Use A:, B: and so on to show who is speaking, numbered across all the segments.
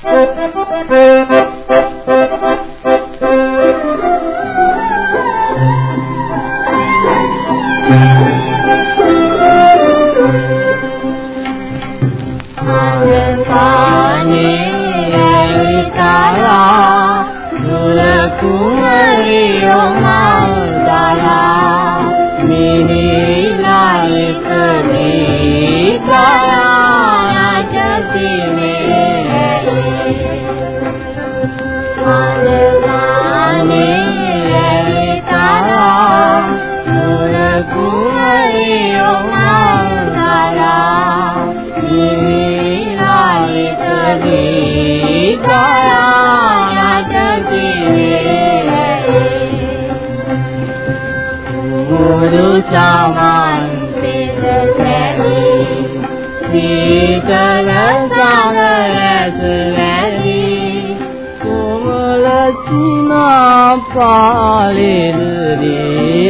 A: Thank you.
B: බුදු
A: සමන්තෙද සැනි
B: සීතල සමරස වැනි කුමල තුනා පාලෙන්නේ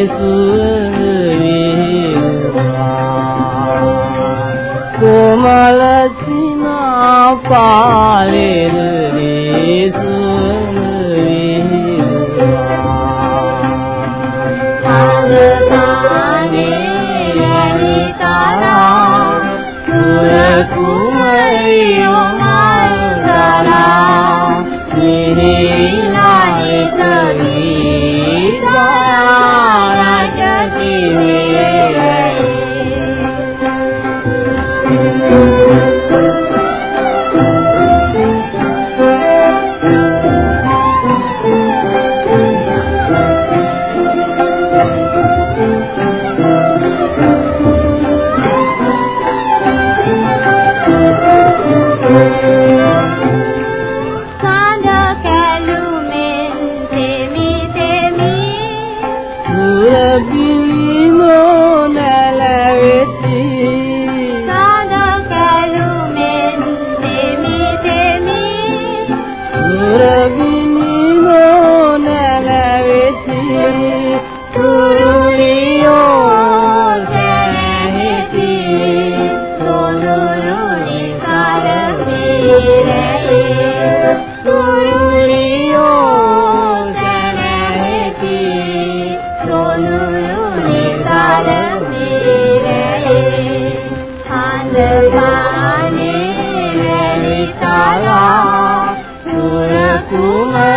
B: සුවඳ කුමල තුනා පාලෙන්නේ
A: ಸದಾ ನೀ
B: සුරබිලි
A: කුමාරා